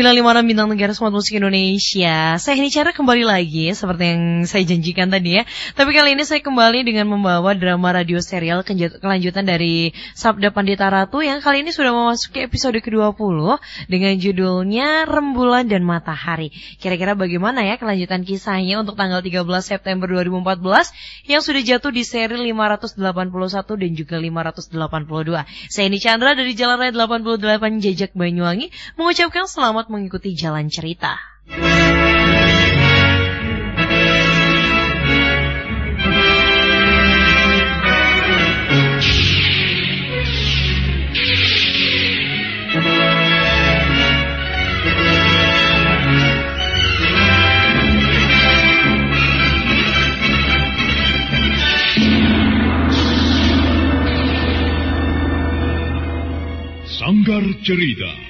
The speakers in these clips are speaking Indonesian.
106,956 Bintang Negara Smart Musik Indonesia. Saya ini cara kembali lagi Seperti yang saya janjikan tadi ya. Tapi kali ini saya kembali dengan membawa drama radio serial Kelanjutan dari Sabda Pandita Ratu Yang kali ini sudah memasuki episode ke-20 Dengan judulnya Rembulan dan Matahari. Kira-kira bagaimana ya kelanjutan kisahnya Untuk tanggal 13 September 2014 Yang sudah jatuh di seri 581 dan juga 582 Saya ini Chandra dari Jalan Raya 88 Jejak Banyuwangi mengucapkan selamat mengikuti jalan cerita. Sanggar Cerita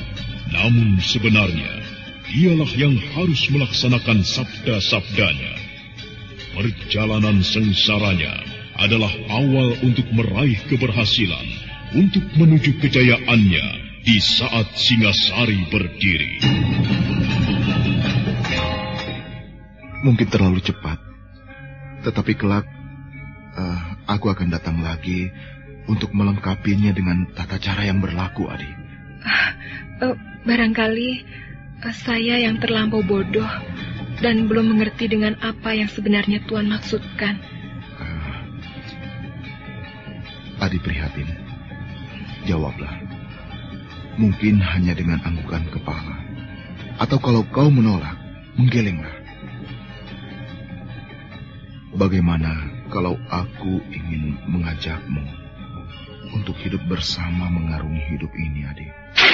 namun sebenarnya, dialah yang harus melaksanakan sabda-sabdanya. Perjalanan sengsaranya adalah awal untuk meraih keberhasilan, untuk menuju kejayaannya di saat Singasari berdiri. Mungkin terlalu cepat, tetapi kelak uh, aku akan datang lagi untuk melengkapinya dengan tata cara yang berlaku, Adi. Uh, Barangkali eh, saya yang terlampau bodoh dan belum mengerti dengan apa yang sebenarnya Tuhan maksudkan. Uh, Adi prihatin. Jawablah. Mungkin hanya dengan anggukan kepala. Atau kalau kau menolak, menggelenglah. Bagaimana kalau aku ingin mengajakmu untuk hidup bersama mengarungi hidup ini, adik?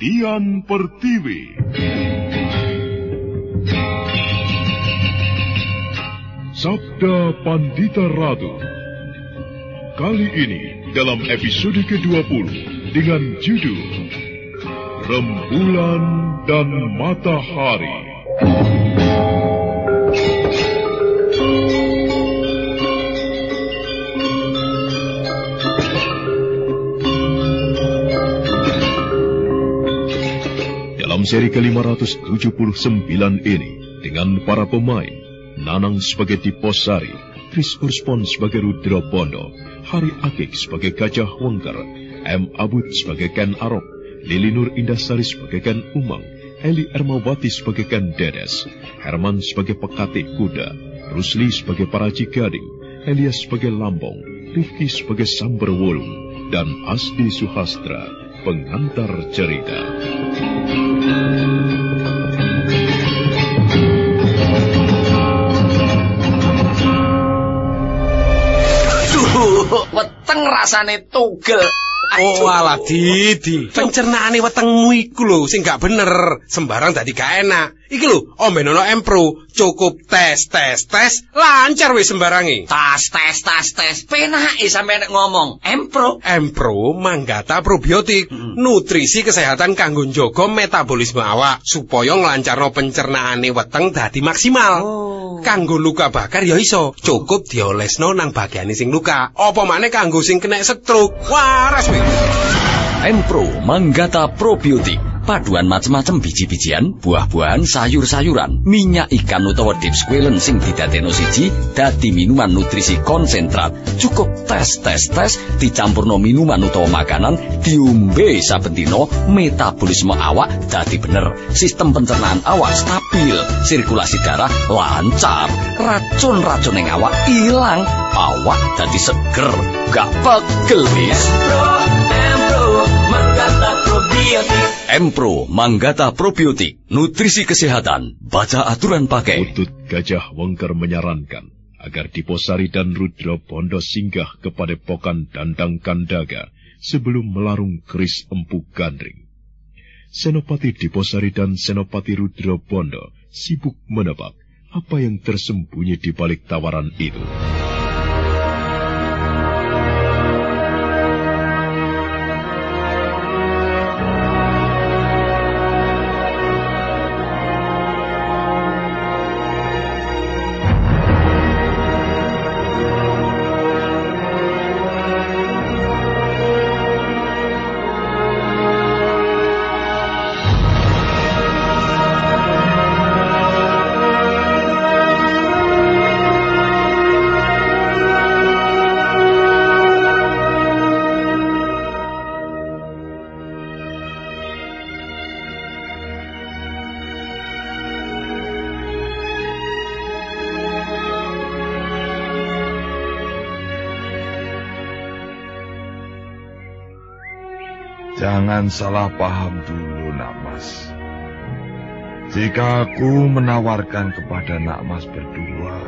Dian Pertiwi. Sabda Pandita Ratu. Kali ini dalam episode ke-20 dengan judul Rembulan dan Matahari. Dalam seri ke-579 ini, dengan para pemain Nanang sebagai Diposari, Chris Urspon sebagai Rudra Bondo, Hari Akik sebagai Gajah Wengker, M. Abud sebagai Ken Arok, Lili Nur Indasari sebagai Ken Umang, Eli Ermawati sebagai Ken Dedes, Herman sebagai Pekati Kuda, Rusli sebagai Paraji Gading, Elias sebagai Lambong, Rifki sebagai Samber Wulung, dan Asdi Suhastra, pengantar cerita. Weteng rasane tugel. Oh alah Didi, pencernaane wetengmu iku lho sing gak bener, sembarang dadi gak enak. Iki lho, ombenono Empro, cukup tes tes tes, lancar wis sembarangi. Tas tes tas tes, penake sampe nek ngomong. Empro. Empro manggata probiotik, nutrisi kesehatan kanggo njaga metabolisme awak supaya nglancarno pencernaane weteng dadi maksimal. Kanggo luka bakar ya iso, cukup diolesno nang bagiane sing luka. Apa maneh kanggo sing kena stroke. Waras wis. Empro Manggata Probiotik paduan macem-macem biji-bijian, buah-buahan, sayur-sayuran, minyak ikan utawa deep squalen sing didadekno siji dadi minuman nutrisi konsentrat. Cukup tes tes tes dicampurno minuman utawa makanan diombe saben dina metabolisme awak dadi bener. Sistem pencernaan awak stabil, sirkulasi darah lancar, racun-racun ing awak ilang, awak dadi seger, gak pegel wis. Empro Manggata Probiotik, nutrisi kesehatan, baca aturan pakai. Utut Gajah Wengker menyarankan agar Diposari dan Rudra Bondo singgah ke padepokan Dandang Kandaga sebelum melarung keris empu gandring. Senopati Diposari dan Senopati Rudra Bondo sibuk menebak apa yang tersembunyi di balik tawaran itu. Jangan salah paham dulu, Nak Mas. Jika aku menawarkan kepada Nak Mas berdua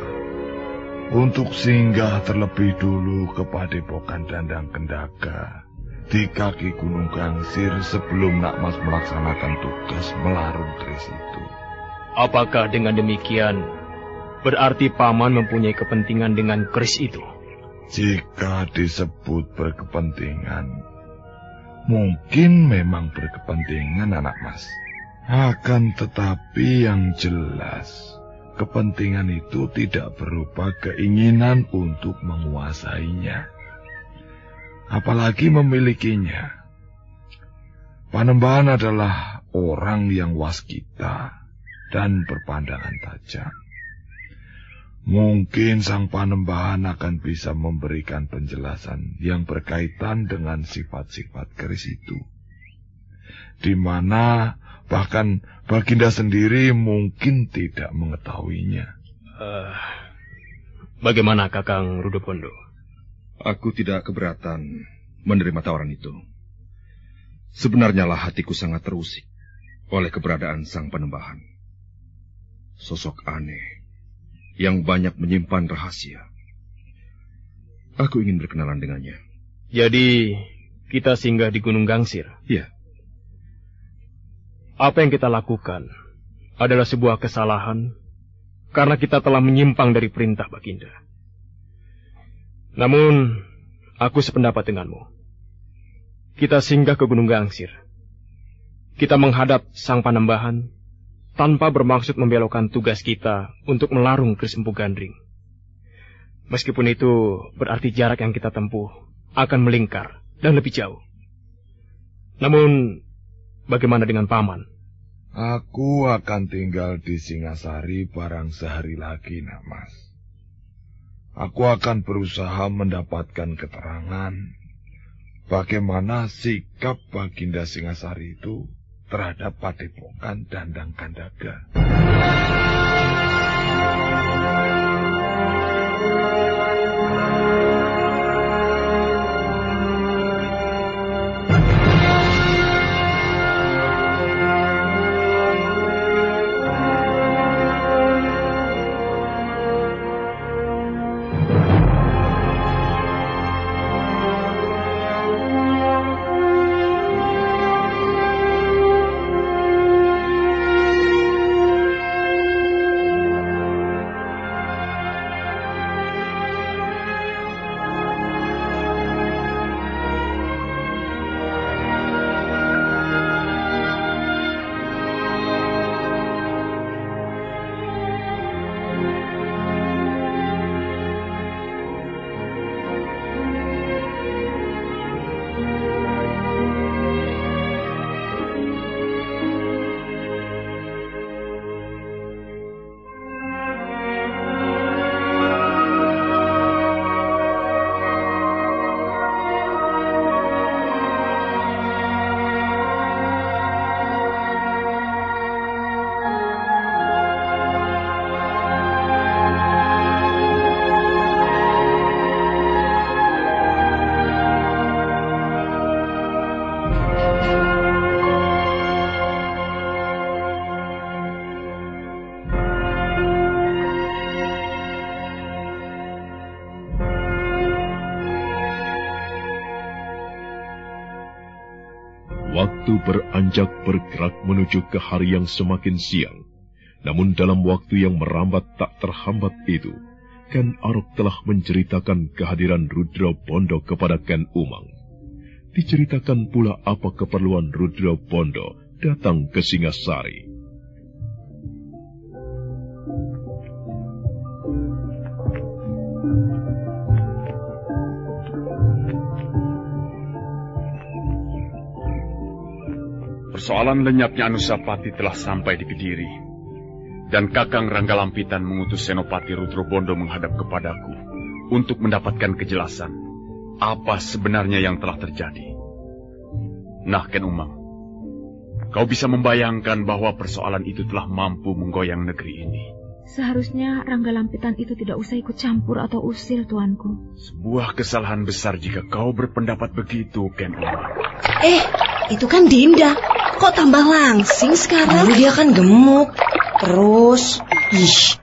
untuk singgah terlebih dulu ke Padepokan Dandang Kendaga di kaki Gunung Gangsir sebelum Nak Mas melaksanakan tugas melarung keris itu. Apakah dengan demikian berarti paman mempunyai kepentingan dengan keris itu? Jika disebut berkepentingan, mungkin memang berkepentingan anak mas. Akan tetapi yang jelas, kepentingan itu tidak berupa keinginan untuk menguasainya. Apalagi memilikinya. Panembahan adalah orang yang waskita dan berpandangan tajam. Mungkin sang panembahan akan bisa memberikan penjelasan yang berkaitan dengan sifat-sifat keris itu. Di mana bahkan Baginda sendiri mungkin tidak mengetahuinya. Uh, bagaimana Kakang Rudopondo? Aku tidak keberatan menerima tawaran itu. Sebenarnya lah hatiku sangat terusik oleh keberadaan sang penembahan. Sosok aneh yang banyak menyimpan rahasia. Aku ingin berkenalan dengannya. Jadi, kita singgah di Gunung Gangsir? Iya. Apa yang kita lakukan adalah sebuah kesalahan karena kita telah menyimpang dari perintah Baginda. Namun, aku sependapat denganmu. Kita singgah ke Gunung Gangsir. Kita menghadap Sang Panembahan tanpa bermaksud membelokkan tugas kita untuk melarung Kris Empu Gandring. Meskipun itu berarti jarak yang kita tempuh akan melingkar dan lebih jauh. Namun, bagaimana dengan Paman? Aku akan tinggal di Singasari barang sehari lagi, nak mas. Aku akan berusaha mendapatkan keterangan bagaimana sikap Baginda Singasari itu terhadap Padepokan Dandang Kandaga. Waktu beranjak bergerak menuju ke hari yang semakin siang. Namun dalam waktu yang merambat tak terhambat itu, Ken Arok telah menceritakan kehadiran Rudra Bondo kepada Ken Umang. Diceritakan pula apa keperluan Rudra Bondo datang ke Singasari. Persoalan lenyapnya Anusapati telah sampai di Kediri. Dan Kakang Ranggalampitan mengutus Senopati Rudrobondo menghadap kepadaku untuk mendapatkan kejelasan apa sebenarnya yang telah terjadi. Nah, Ken Umang, kau bisa membayangkan bahwa persoalan itu telah mampu menggoyang negeri ini. Seharusnya Ranggalampitan itu tidak usah ikut campur atau usil, tuanku. Sebuah kesalahan besar jika kau berpendapat begitu, Ken Umang. Eh, itu kan Dinda. Kok tambah langsing sekarang? Dulu dia kan gemuk. Terus, ih,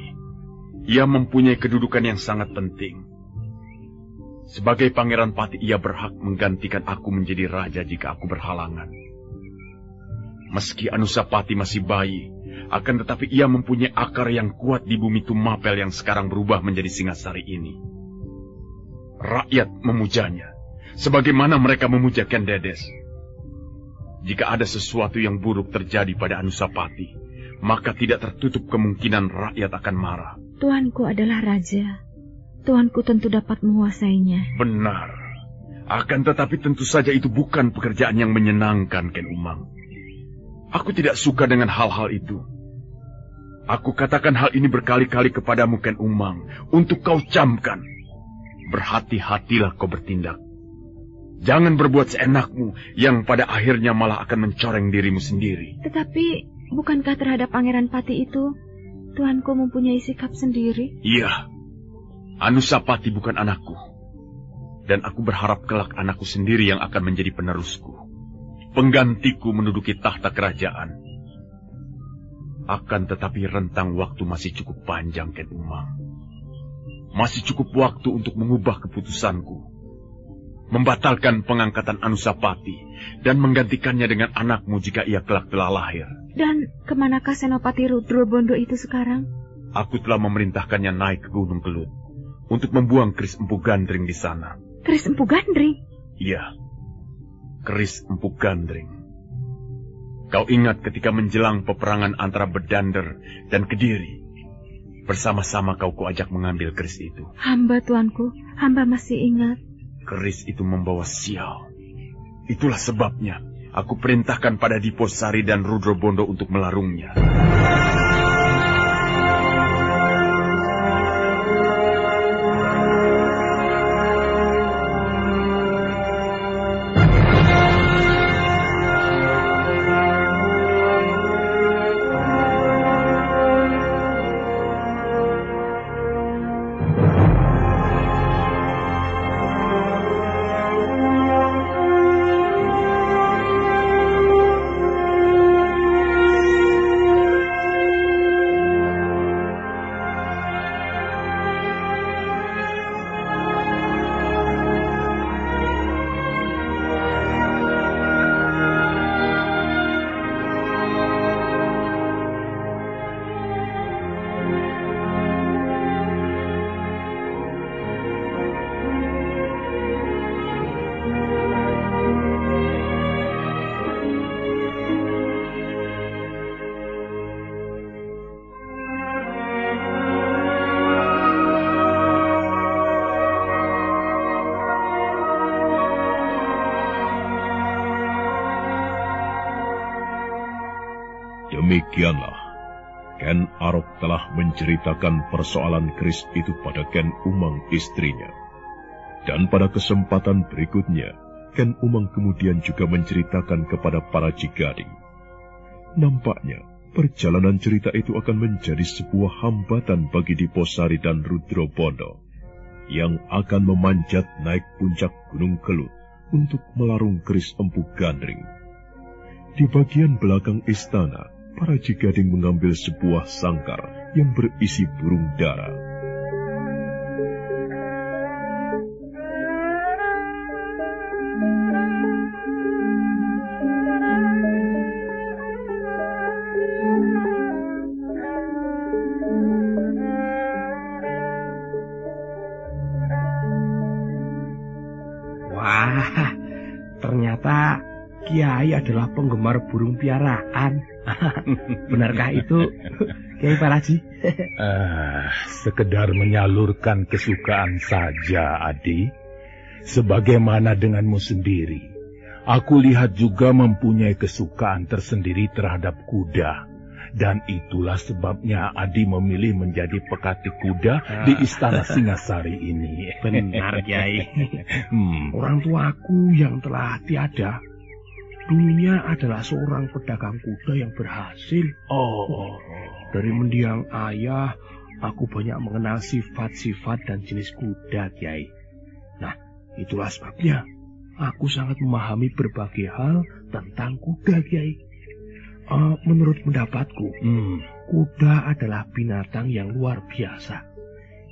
Ia mempunyai kedudukan yang sangat penting. Sebagai pangeran pati, ia berhak menggantikan aku menjadi raja jika aku berhalangan. Meski Anusapati masih bayi, akan tetapi ia mempunyai akar yang kuat di bumi Tumapel yang sekarang berubah menjadi Singasari ini. Rakyat memujanya, sebagaimana mereka memuja Ken Dedes. Jika ada sesuatu yang buruk terjadi pada Anusapati, maka tidak tertutup kemungkinan rakyat akan marah. Tuanku adalah raja. Tuanku tentu dapat menguasainya. Benar. Akan tetapi tentu saja itu bukan pekerjaan yang menyenangkan, Ken Umang. Aku tidak suka dengan hal-hal itu. Aku katakan hal ini berkali-kali kepadamu, Ken Umang, untuk kau camkan. Berhati-hatilah kau bertindak. Jangan berbuat seenakmu yang pada akhirnya malah akan mencoreng dirimu sendiri. Tetapi bukankah terhadap Pangeran Pati itu Tuanku mempunyai sikap sendiri? Iya. Anusapati bukan anakku. Dan aku berharap kelak anakku sendiri yang akan menjadi penerusku. Penggantiku menduduki tahta kerajaan. Akan tetapi rentang waktu masih cukup panjang, Ken Umang. Masih cukup waktu untuk mengubah keputusanku. Membatalkan pengangkatan Anusapati dan menggantikannya dengan anakmu jika ia kelak telah lahir. Dan ke manakah Senopati Rudro Bondo itu sekarang? Aku telah memerintahkannya naik ke Gunung Kelut untuk membuang keris empu gandring di sana. Keris empu gandring? Iya, keris empu gandring. Kau ingat ketika menjelang peperangan antara Bedander dan Kediri, bersama-sama kau kuajak mengambil keris itu. Hamba tuanku, hamba masih ingat. Keris itu membawa sial. Itulah sebabnya aku perintahkan pada Diposari dan Rudro Bondo untuk melarungnya. Demikianlah, Ken Arok telah menceritakan persoalan keris itu pada Ken Umang istrinya. Dan pada kesempatan berikutnya, Ken Umang kemudian juga menceritakan kepada para Jigading. Nampaknya, perjalanan cerita itu akan menjadi sebuah hambatan bagi Diposari dan Rudro Bondo, yang akan memanjat naik puncak Gunung Kelut untuk melarung keris empu gandring. Di bagian belakang istana, para Jigading mengambil sebuah sangkar yang berisi burung dara. Wah, ternyata Kiai adalah penggemar burung piaraan. Benarkah itu, Kiai Paraji? uh, sekedar menyalurkan kesukaan saja, Adi. Sebagaimana denganmu sendiri, aku lihat juga mempunyai kesukaan tersendiri terhadap kuda. Dan itulah sebabnya Adi memilih menjadi pekati kuda ah. di Istana Singasari ini. Benar, Kiai. hmm. Orang tuaku yang telah tiada dulunya adalah seorang pedagang kuda yang berhasil. Oh, dari mendiang ayah, aku banyak mengenal sifat-sifat dan jenis kuda, Kiai. Nah, itulah sebabnya aku sangat memahami berbagai hal tentang kuda, Kiai. Uh, menurut pendapatku, hmm. kuda adalah binatang yang luar biasa.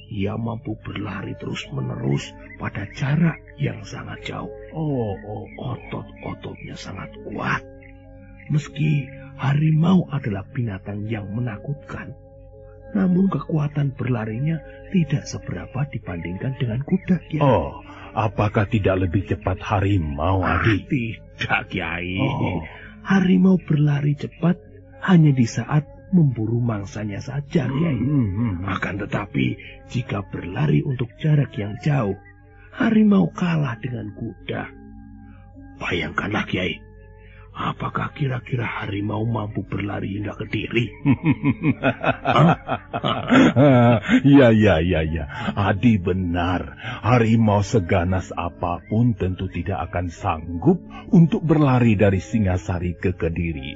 Ia mampu berlari terus-menerus pada jarak yang sangat jauh. Oh, oh, otot-ototnya sangat kuat. Meski harimau adalah binatang yang menakutkan, namun kekuatan berlarinya tidak seberapa dibandingkan dengan kuda, Kiai. Oh, apakah tidak lebih cepat harimau, ah, Adi? Tidak, Kiai. Oh. Harimau berlari cepat hanya di saat memburu mangsanya saja, Kiai. Hmm, hmm, hmm. Akan tetapi, jika berlari untuk jarak yang jauh, harimau kalah dengan kuda. Bayangkanlah, Kiai. Apakah kira-kira harimau mampu berlari hingga ke diri? ya, ya, ya, ya. Adi benar. Harimau seganas apa pun tentu tidak akan sanggup untuk berlari dari Singasari ke Kediri.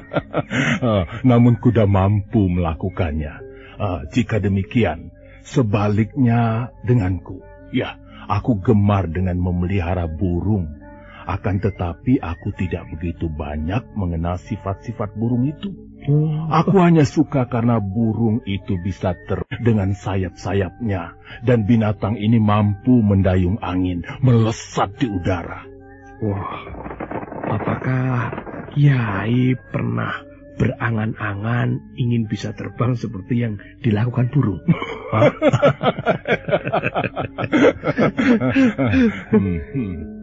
Namun kuda mampu melakukannya. Ah, jika demikian, sebaliknya denganku. Ya, aku gemar dengan memelihara burung akan tetapi aku tidak begitu banyak mengenal sifat-sifat burung itu. Aku hanya suka karena burung itu bisa ter dengan sayap-sayapnya dan binatang ini mampu mendayung angin, melesat di udara. Wah, apakah Kiai pernah berangan-angan ingin bisa terbang seperti yang dilakukan burung? hmm,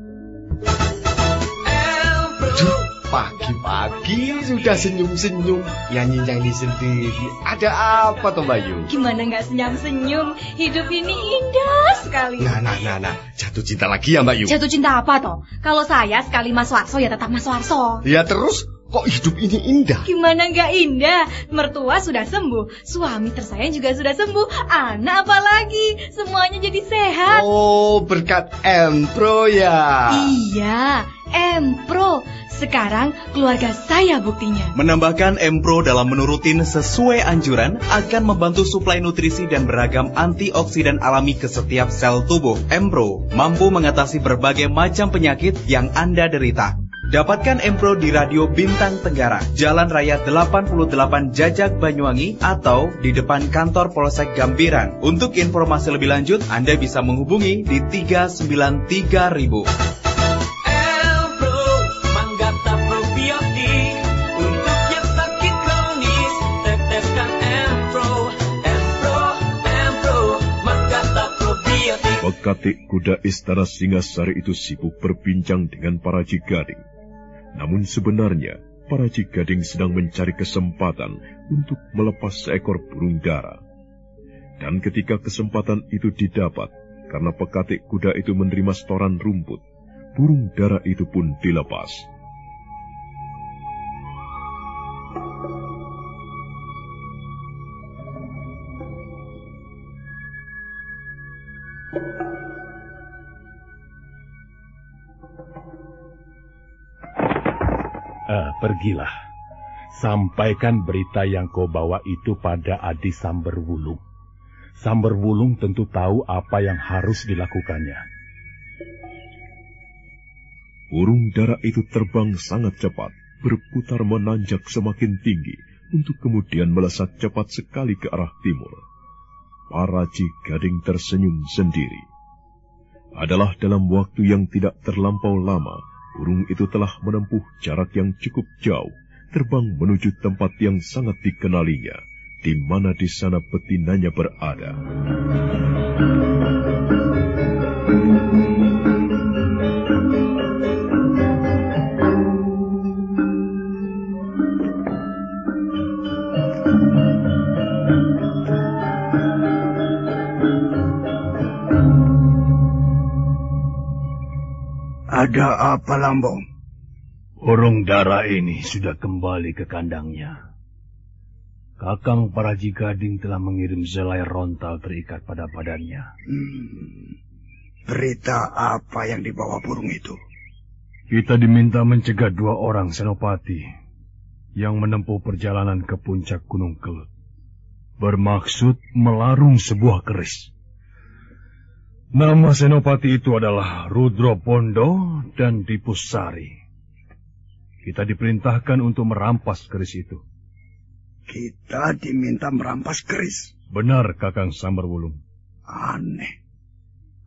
Pagi-pagi sudah senyum-senyum nyanyi-nyanyi sendiri. Ada apa toh Bayu? Gimana nggak senyum-senyum? Hidup ini indah sekali. Nah, nah, nah, nah. Jatuh cinta lagi ya Mbak Yu? Jatuh cinta apa toh? Kalau saya sekali Mas Warso ya tetap Mas Warso. Ya terus Kok hidup ini indah? Gimana nggak indah? Mertua sudah sembuh, suami tersayang juga sudah sembuh, anak apalagi, semuanya jadi sehat. Oh, berkat Empro ya? Iya, Empro. Sekarang keluarga saya buktinya. Menambahkan Empro dalam menurutin sesuai anjuran akan membantu suplai nutrisi dan beragam antioksidan alami ke setiap sel tubuh. Empro mampu mengatasi berbagai macam penyakit yang Anda derita. Dapatkan Empro di Radio Bintang Tenggara, Jalan Raya 88 Jajak Banyuwangi atau di depan kantor Polsek Gambiran. Untuk informasi lebih lanjut, Anda bisa menghubungi di 393.000. Pekatik kuda istana Singasari itu sibuk berbincang dengan para Cigading. Namun sebenarnya, para Cigading sedang mencari kesempatan untuk melepas seekor burung dara. Dan ketika kesempatan itu didapat, karena pekatik kuda itu menerima setoran rumput, burung dara itu pun dilepas. Uh, pergilah. Sampaikan berita yang kau bawa itu pada Adi Samberwulung. Samberwulung tentu tahu apa yang harus dilakukannya. Burung dara itu terbang sangat cepat, berputar menanjak semakin tinggi, untuk kemudian melesat cepat sekali ke arah timur. Para Gading tersenyum sendiri. Adalah dalam waktu yang tidak terlampau lama, burung itu telah menempuh jarak yang cukup jauh, terbang menuju tempat yang sangat dikenalinya, di mana di sana betinanya berada. Ada apa Lambong? Burung dara ini sudah kembali ke kandangnya. Kakang Paraji Gading telah mengirim selai rontal terikat pada badannya. Hmm. Berita apa yang dibawa burung itu? Kita diminta mencegah dua orang senopati yang menempuh perjalanan ke puncak Gunung Kelut. Bermaksud melarung sebuah keris. Nama senopati itu adalah Rudro Pondo dan Dipusari. Kita diperintahkan untuk merampas keris itu. Kita diminta merampas keris? Benar, Kakang Samberwulung. Aneh.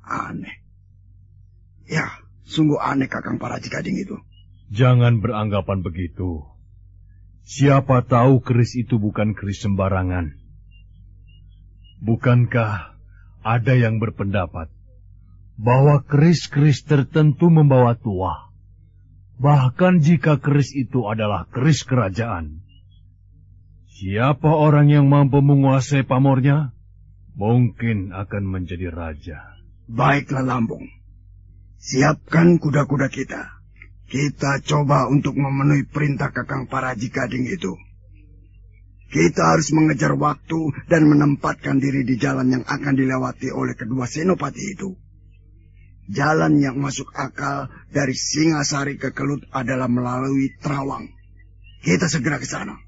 Aneh. Ya, sungguh aneh Kakang para Gading itu. Jangan beranggapan begitu. Siapa tahu keris itu bukan keris sembarangan. Bukankah ada yang berpendapat bahwa keris-keris tertentu membawa tua. Bahkan jika keris itu adalah keris kerajaan. Siapa orang yang mampu menguasai pamornya, mungkin akan menjadi raja. Baiklah Lambung. Siapkan kuda-kuda kita. Kita coba untuk memenuhi perintah Kakang Paraji Gading itu. Kita harus mengejar waktu dan menempatkan diri di jalan yang akan dilewati oleh kedua senopati itu. Jalan yang masuk akal dari Singasari ke Kelut adalah melalui Terawang. Kita segera ke sana.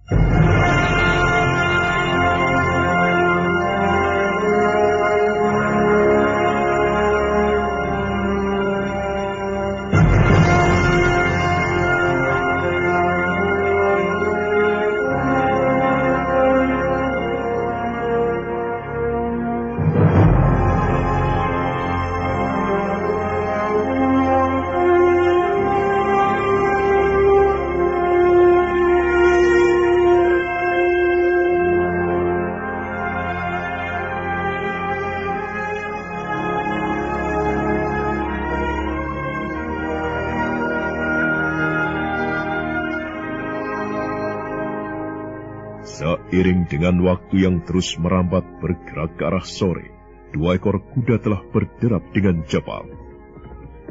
Seiring dengan waktu yang terus merambat bergerak ke arah sore, dua ekor kuda telah berderap dengan cepat.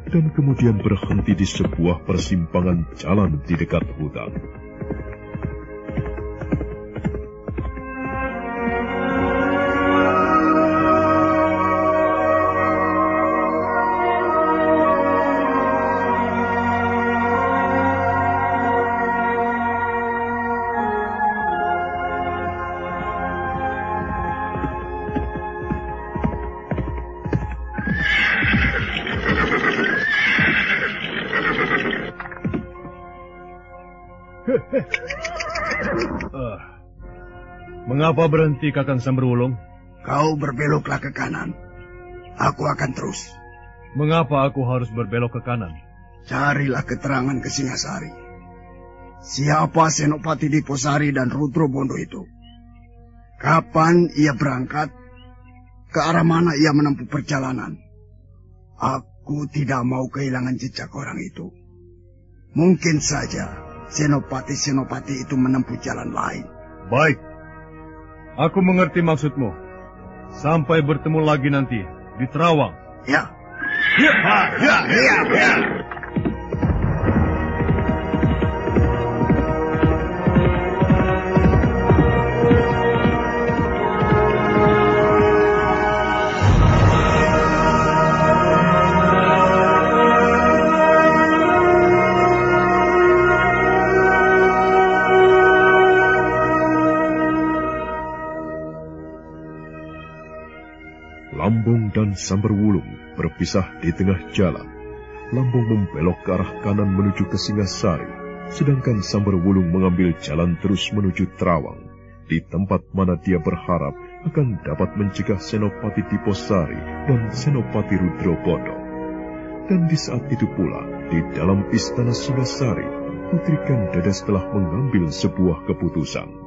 Dan kemudian berhenti di sebuah persimpangan jalan di dekat hutan. Uh, mengapa berhenti Kakang Samberwulung? Kau berbeloklah ke kanan. Aku akan terus. Mengapa aku harus berbelok ke kanan? Carilah keterangan ke Singasari. Siapa Senopati Diposari dan Rudro Bondo itu? Kapan ia berangkat? Ke arah mana ia menempuh perjalanan? Aku tidak mau kehilangan jejak orang itu. Mungkin saja senopati-senopati itu menempuh jalan lain. Baik. Aku mengerti maksudmu. Sampai bertemu lagi nanti di Terawang. Ya. Ya, ya, ya, ya. Lambung Samberwulung berpisah di tengah jalan. Lambung membelok ke arah kanan menuju ke Singasari, sedangkan Samberwulung mengambil jalan terus menuju Terawang, di tempat mana dia berharap akan dapat mencegah Senopati Diposari dan Senopati Rudrobodo. Dan di saat itu pula, di dalam istana Singasari, Putri Kandadas telah mengambil sebuah keputusan.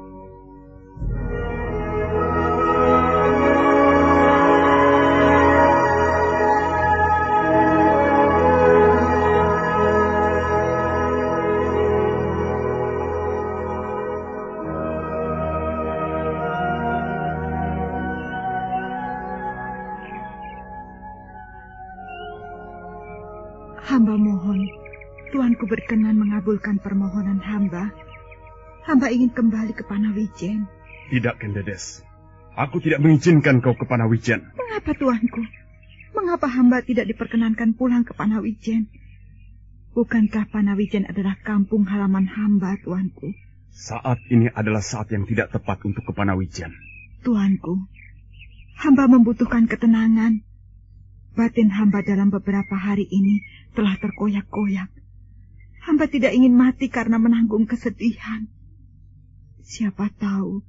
Hamba ingin kembali ke Panawijen. Tidak, Kendedes. Aku tidak mengizinkan kau ke Panawijen. Mengapa, Tuanku? Mengapa hamba tidak diperkenankan pulang ke Panawijen? Bukankah Panawijen adalah kampung halaman hamba, Tuanku? Saat ini adalah saat yang tidak tepat untuk ke Panawijen. Tuanku, hamba membutuhkan ketenangan. Batin hamba dalam beberapa hari ini telah terkoyak-koyak. Hamba tidak ingin mati karena menanggung kesedihan. Siapa tahu,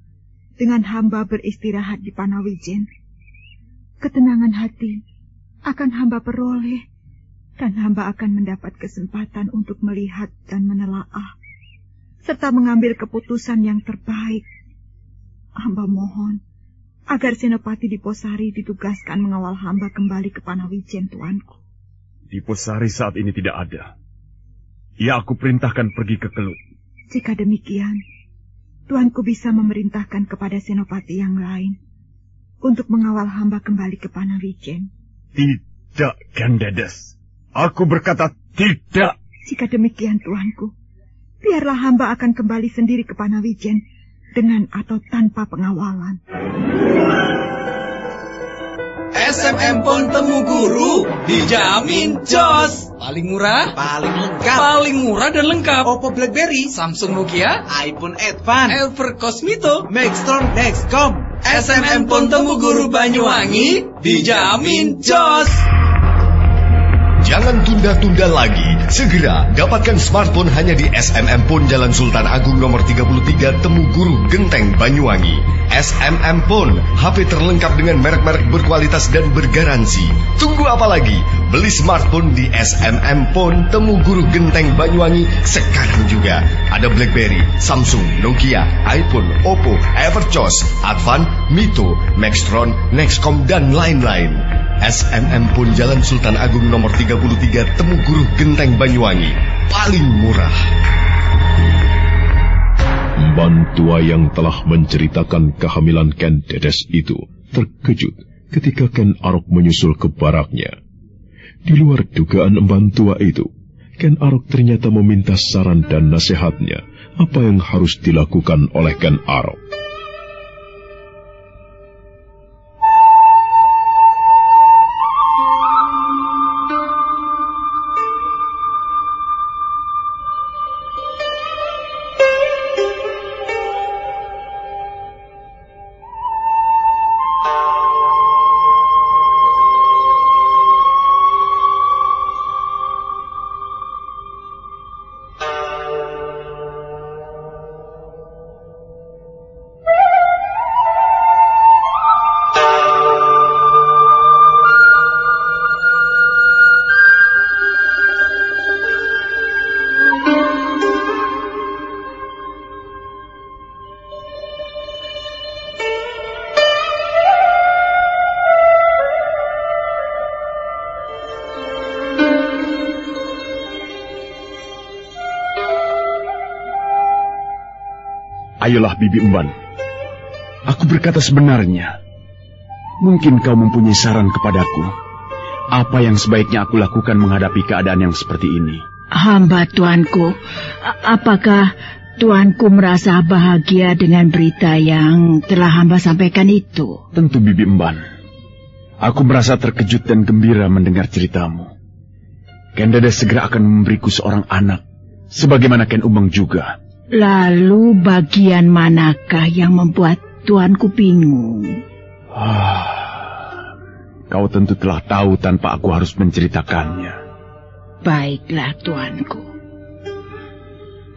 dengan hamba beristirahat di Panawijen, ketenangan hati akan hamba peroleh, dan hamba akan mendapat kesempatan untuk melihat dan menelaah, serta mengambil keputusan yang terbaik. Hamba mohon, agar Senopati Diposari ditugaskan mengawal hamba kembali ke Panawijen, Tuanku. Diposari saat ini tidak ada. Ia aku perintahkan pergi ke Kelut. Jika demikian, Tuanku bisa memerintahkan kepada Senopati yang lain untuk mengawal hamba kembali ke Panawijen. Tidak, Gandedes. Aku berkata tidak. Jika demikian, tuanku, biarlah hamba akan kembali sendiri ke Panawijen dengan atau tanpa pengawalan. SMM Pon Temu Guru dijamin jos. Paling murah, paling lengkap, paling murah dan lengkap. Oppo BlackBerry, Samsung Nokia, iPhone Advance, Elver Cosmito, Maxstorm Nextcom. SMM Pon Temu Guru Banyuwangi dijamin jos. Jangan tunda-tunda lagi. Segera dapatkan smartphone hanya di SMM Pon Jalan Sultan Agung nomor 33 Temu Guru Genteng Banyuwangi. SMM Pon, HP terlengkap dengan merek-merek berkualitas dan bergaransi. Tunggu apa lagi? Beli smartphone di SMM Pon Temu Guru Genteng Banyuwangi sekarang juga. Ada BlackBerry, Samsung, Nokia, iPhone, Oppo, Everchoss, Advan, Mito, Maxtron, Nexcom dan lain-lain. SMM Pon Jalan Sultan Agung nomor 33 Temu Guru Genteng Banyuwangi. Paling murah. Mban tua yang telah menceritakan kehamilan Ken Dedes itu terkejut ketika Ken Arok menyusul ke baraknya. Di luar dugaan emban tua itu, Ken Arok ternyata meminta saran dan nasihatnya apa yang harus dilakukan oleh Ken Arok. Ayolah Bibi Emban. Aku berkata sebenarnya. Mungkin kau mempunyai saran kepadaku. Apa yang sebaiknya aku lakukan menghadapi keadaan yang seperti ini? Hamba tuanku, apakah tuanku merasa bahagia dengan berita yang telah hamba sampaikan itu? Tentu Bibi Emban. Aku merasa terkejut dan gembira mendengar ceritamu. Ken Dede segera akan memberiku seorang anak, sebagaimana Ken Umang juga. Lalu bagian manakah yang membuat tuanku bingung? Ah, kau tentu telah tahu tanpa aku harus menceritakannya. Baiklah tuanku.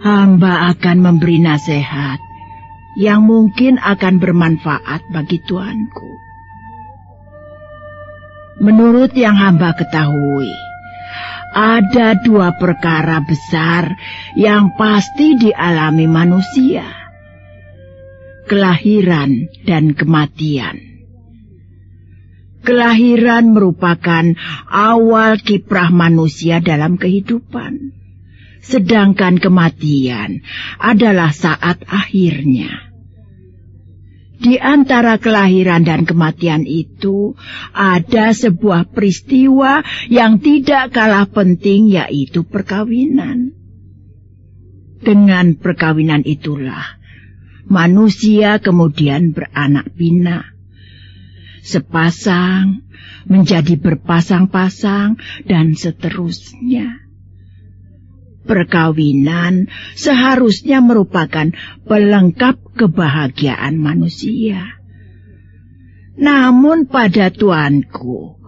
Hamba akan memberi nasihat yang mungkin akan bermanfaat bagi tuanku. Menurut yang hamba ketahui, ada dua perkara besar yang pasti dialami manusia: kelahiran dan kematian. Kelahiran merupakan awal kiprah manusia dalam kehidupan, sedangkan kematian adalah saat akhirnya. Di antara kelahiran dan kematian itu ada sebuah peristiwa yang tidak kalah penting yaitu perkawinan. Dengan perkawinan itulah manusia kemudian beranak pinak. Sepasang menjadi berpasang-pasang dan seterusnya perkawinan seharusnya merupakan pelengkap kebahagiaan manusia. Namun pada tuanku,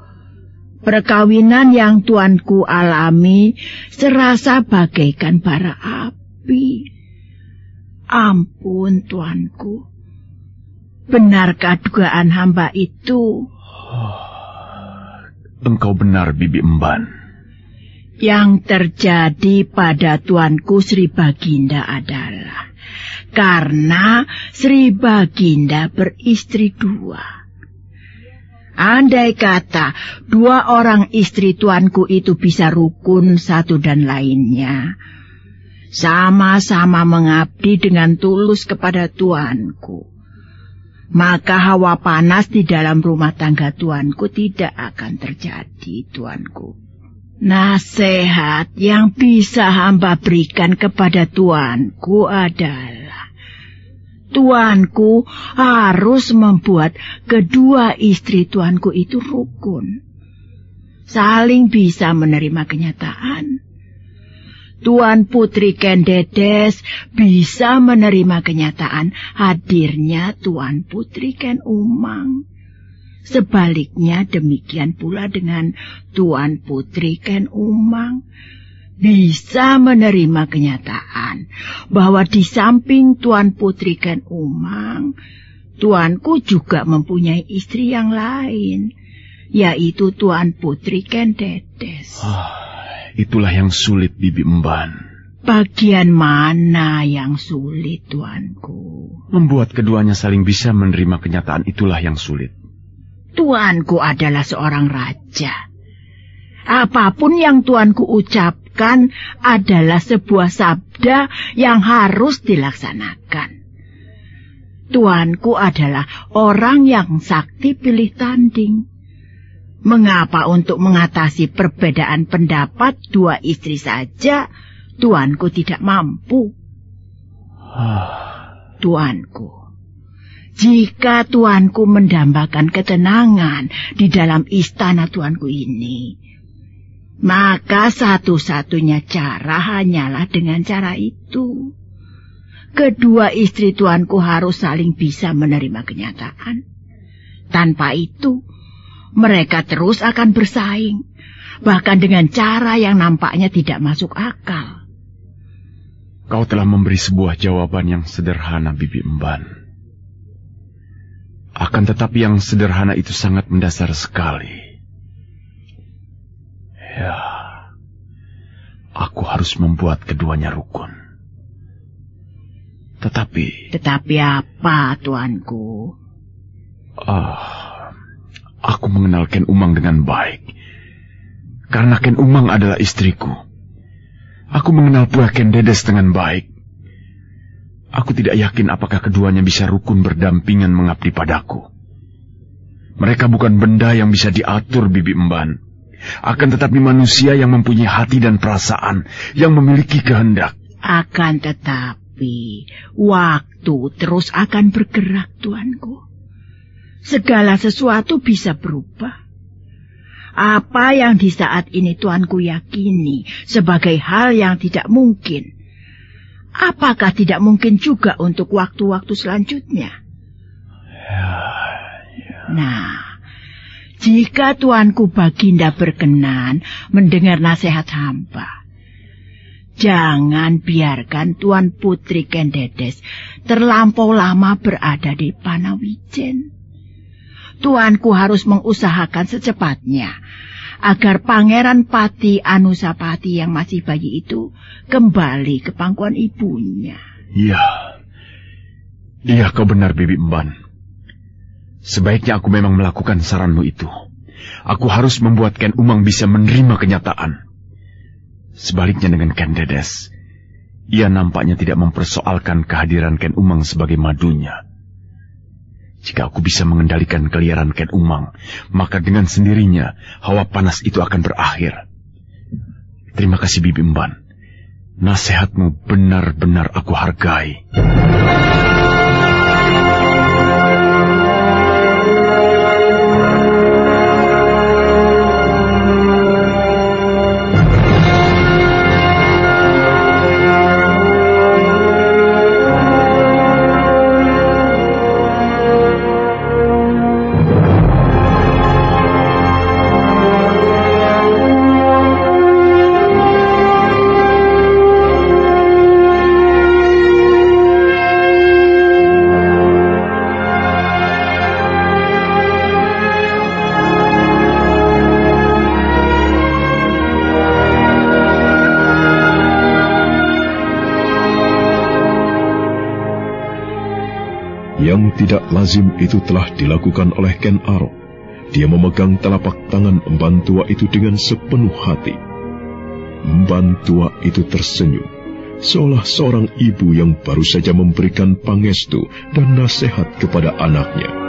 perkawinan yang tuanku alami serasa bagaikan bara api. Ampun tuanku, benarkah dugaan hamba itu? Engkau benar, Bibi Emban. Yang terjadi pada tuanku Sri Baginda adalah karena Sri Baginda beristri dua. Andai kata dua orang istri tuanku itu bisa rukun satu dan lainnya, sama-sama mengabdi dengan tulus kepada tuanku, maka hawa panas di dalam rumah tangga tuanku tidak akan terjadi, tuanku. Nasihat yang bisa hamba berikan kepada tuanku adalah tuanku harus membuat kedua istri tuanku itu rukun. Saling bisa menerima kenyataan. Tuan Putri Kendedes bisa menerima kenyataan hadirnya Tuan Putri Ken Umang. Sebaliknya demikian pula dengan Tuan Putri Ken Umang bisa menerima kenyataan bahwa di samping Tuan Putri Ken Umang, Tuanku juga mempunyai istri yang lain, yaitu Tuan Putri Ken Dedes. Oh, itulah yang sulit, Bibi Emban. Bagian mana yang sulit, Tuanku? Membuat keduanya saling bisa menerima kenyataan itulah yang sulit. Tuanku adalah seorang raja. Apa pun yang tuanku ucapkan adalah sebuah sabda yang harus dilaksanakan. Tuanku adalah orang yang sakti pilih tanding. Mengapa untuk mengatasi perbedaan pendapat dua istri saja tuanku tidak mampu? Tuanku, jika tuanku mendambakan ketenangan di dalam istana tuanku ini, maka satu-satunya cara hanyalah dengan cara itu. Kedua istri tuanku harus saling bisa menerima kenyataan. Tanpa itu, mereka terus akan bersaing, bahkan dengan cara yang nampaknya tidak masuk akal. Kau telah memberi sebuah jawaban yang sederhana, Bibi Emban. Akan tetapi yang sederhana itu sangat mendasar sekali. Ya, aku harus membuat keduanya rukun. Tetapi... Tetapi apa, tuanku? Ah, aku mengenal Ken Umang dengan baik. Karena Ken Umang adalah istriku. Aku mengenal pula Ken Dedes dengan baik. Aku tidak yakin apakah keduanya bisa rukun berdampingan mengabdi padaku. Mereka bukan benda yang bisa diatur, Bibi Emban. Akan tetapi manusia yang mempunyai hati dan perasaan, yang memiliki kehendak. Akan tetapi, waktu terus akan bergerak, Tuanku. Segala sesuatu bisa berubah. Apa yang di saat ini Tuanku yakini sebagai hal yang tidak mungkin, Apakah tidak mungkin juga untuk waktu-waktu selanjutnya? Ya, ya. Nah, jika Tuanku Baginda berkenan mendengar nasihat hamba, jangan biarkan Tuan Putri Kendedes terlampau lama berada di Panawijen. Tuanku harus mengusahakan secepatnya agar Pangeran Pati Anusapati yang masih bayi itu kembali ke pangkuan ibunya. Iya. Iya, kau benar, Bibi Emban. Sebaiknya aku memang melakukan saranmu itu. Aku harus membuat Ken Umang bisa menerima kenyataan. Sebaliknya dengan Ken Dedes, ia nampaknya tidak mempersoalkan kehadiran Ken Umang sebagai madunya. Jika aku bisa mengendalikan keliaran Ken Umang, maka dengan sendirinya hawa panas itu akan berakhir. Terima kasih Bibi Mban. Nasihatmu benar-benar aku hargai. Tidak lazim itu telah dilakukan oleh Ken Arok. Dia memegang telapak tangan emban tua itu dengan sepenuh hati. Emban tua itu tersenyum, seolah seorang ibu yang baru saja memberikan pangestu dan nasihat kepada anaknya.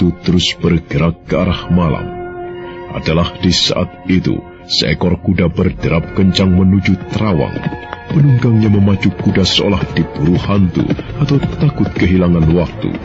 Waktu terus bergerak ke arah malam. Adalah di saat itu, seekor kuda berderap kencang menuju terawang. Penunggangnya memacu kuda seolah diburu hantu atau takut kehilangan waktu.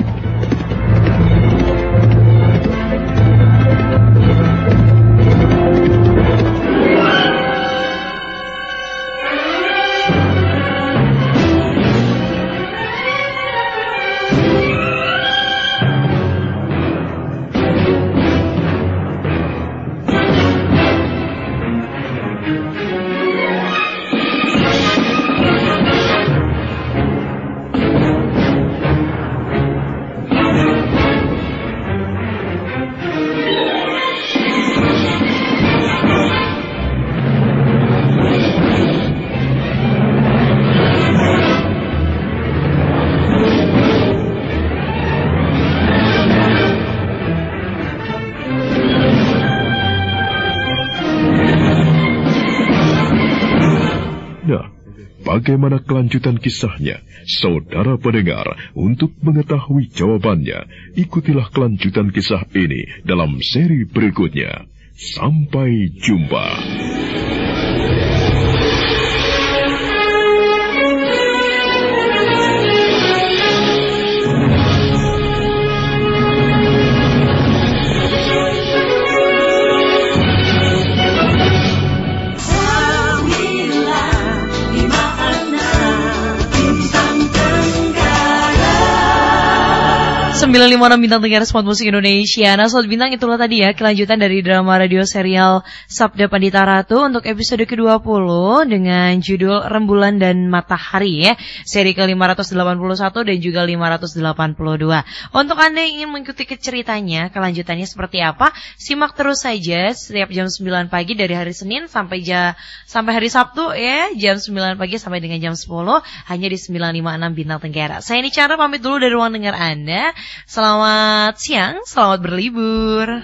Bagaimana kelanjutan kisahnya? Saudara pendengar, untuk mengetahui jawabannya, ikutilah kelanjutan kisah ini dalam seri berikutnya. Sampai jumpa. Sembilan lima enam bintang tenggara spot musik Indonesia. Nah, sobat bintang itulah tadi ya kelanjutan dari drama radio serial Sabda Pandita Ratu untuk episode ke-20 dengan judul Rembulan dan Matahari ya. Seri ke-581 dan juga 582. Untuk Anda yang ingin mengikuti ceritanya, kelanjutannya seperti apa? Simak terus saja setiap jam 9 pagi dari hari Senin sampai ja, sampai hari Sabtu ya, jam 9 pagi sampai dengan jam 10 hanya di 956 bintang tenggara. Saya ini cara pamit dulu dari ruang dengar Anda. Selamat siang, selamat berlibur.